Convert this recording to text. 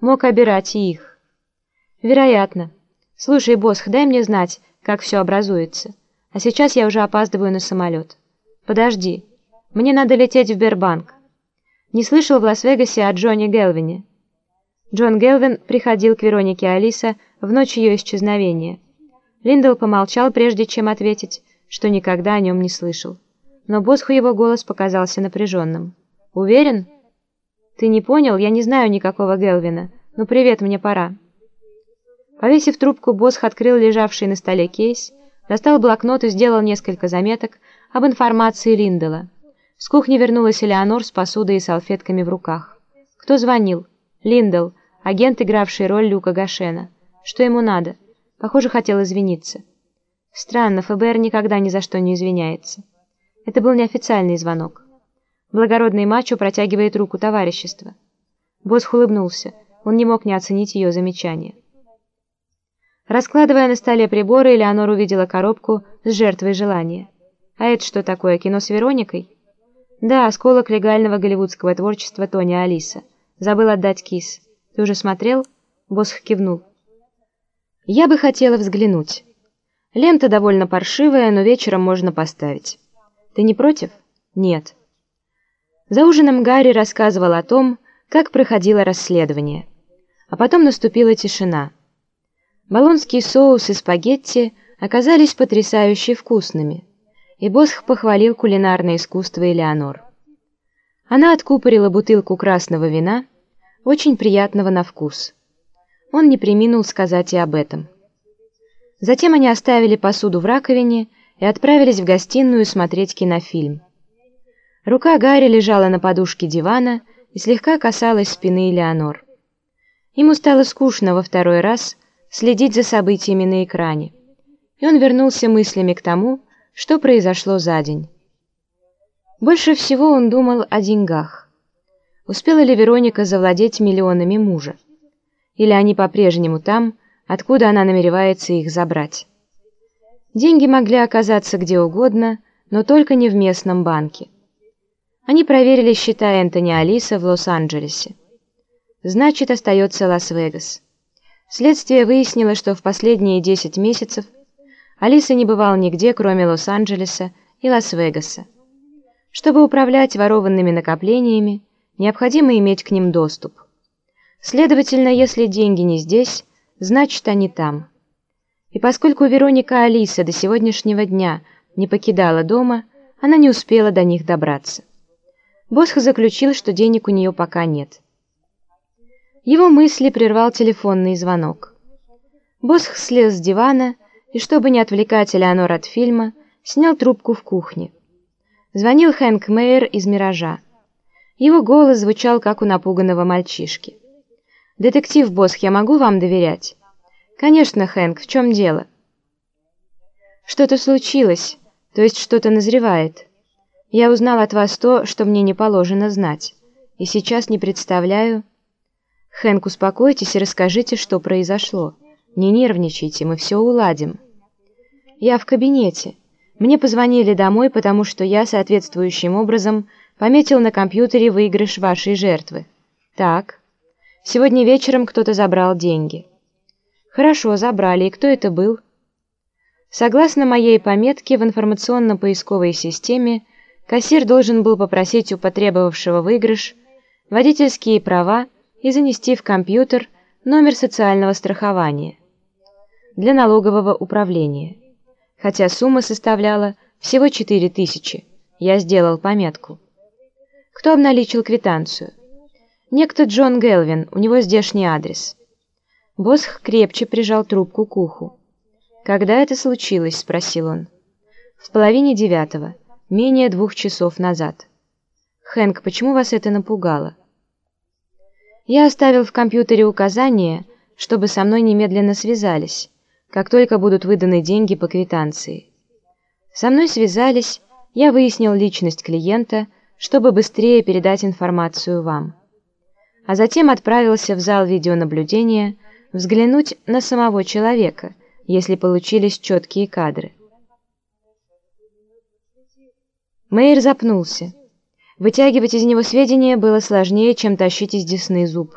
Мог обирать их. Вероятно. Слушай, Босх, дай мне знать, как все образуется. А сейчас я уже опаздываю на самолет. Подожди. Мне надо лететь в Бербанк. Не слышал в Лас-Вегасе о Джонни Гелвине? Джон Гелвин приходил к Веронике Алиса в ночь ее исчезновения. Линдл помолчал, прежде чем ответить, что никогда о нем не слышал. Но Босху его голос показался напряженным. «Уверен?» «Ты не понял? Я не знаю никакого Гелвина. Ну, привет, мне пора». Повесив трубку, Босх открыл лежавший на столе кейс, достал блокнот и сделал несколько заметок об информации Линдела. С кухни вернулась Элеонор с посудой и салфетками в руках. «Кто звонил?» «Линдел, агент, игравший роль Люка Гашена. Что ему надо?» Похоже, хотел извиниться. Странно, ФБР никогда ни за что не извиняется. Это был неофициальный звонок. Благородный мачо протягивает руку товарищества. Босс улыбнулся. Он не мог не оценить ее замечание. Раскладывая на столе приборы, Элеонор увидела коробку с жертвой желания. А это что такое, кино с Вероникой? Да, осколок легального голливудского творчества Тони Алиса. Забыл отдать кис. Ты уже смотрел? Босх кивнул. Я бы хотела взглянуть. Лента довольно паршивая, но вечером можно поставить. Ты не против? Нет. За ужином Гарри рассказывал о том, как проходило расследование. А потом наступила тишина. Болонский соус и спагетти оказались потрясающе вкусными, и Босх похвалил кулинарное искусство Элеонор. Она откупорила бутылку красного вина, очень приятного на вкус. Он не приминул сказать и об этом. Затем они оставили посуду в раковине и отправились в гостиную смотреть кинофильм. Рука Гарри лежала на подушке дивана и слегка касалась спины Элеонор. Ему стало скучно во второй раз, следить за событиями на экране. И он вернулся мыслями к тому, что произошло за день. Больше всего он думал о деньгах. Успела ли Вероника завладеть миллионами мужа? Или они по-прежнему там, откуда она намеревается их забрать? Деньги могли оказаться где угодно, но только не в местном банке. Они проверили счета Энтони Алиса в Лос-Анджелесе. Значит, остается Лас-Вегас. Следствие выяснило, что в последние 10 месяцев Алиса не бывал нигде, кроме Лос-Анджелеса и Лас-Вегаса. Чтобы управлять ворованными накоплениями, необходимо иметь к ним доступ. Следовательно, если деньги не здесь, значит они там. И поскольку Вероника Алиса до сегодняшнего дня не покидала дома, она не успела до них добраться. Босх заключил, что денег у нее пока нет. Его мысли прервал телефонный звонок. Босх слез с дивана и, чтобы не отвлекать Элеонор от фильма, снял трубку в кухне. Звонил Хэнк Мейер из «Миража». Его голос звучал, как у напуганного мальчишки. «Детектив Босх, я могу вам доверять?» «Конечно, Хэнк, в чем дело?» «Что-то случилось, то есть что-то назревает. Я узнал от вас то, что мне не положено знать, и сейчас не представляю...» «Хэнк, успокойтесь и расскажите, что произошло. Не нервничайте, мы все уладим». «Я в кабинете. Мне позвонили домой, потому что я соответствующим образом пометил на компьютере выигрыш вашей жертвы. Так. Сегодня вечером кто-то забрал деньги». «Хорошо, забрали. И кто это был?» Согласно моей пометке в информационно-поисковой системе, кассир должен был попросить у потребовавшего выигрыш водительские права и занести в компьютер номер социального страхования для налогового управления. Хотя сумма составляла всего 4 тысячи, я сделал пометку. Кто обналичил квитанцию? Некто Джон Гелвин, у него здешний адрес. Босх крепче прижал трубку к уху. «Когда это случилось?» – спросил он. «В половине девятого, менее двух часов назад». «Хэнк, почему вас это напугало?» Я оставил в компьютере указание, чтобы со мной немедленно связались, как только будут выданы деньги по квитанции. Со мной связались, я выяснил личность клиента, чтобы быстрее передать информацию вам. А затем отправился в зал видеонаблюдения взглянуть на самого человека, если получились четкие кадры. Мэйр запнулся. Вытягивать из него сведения было сложнее, чем тащить из десны зуб.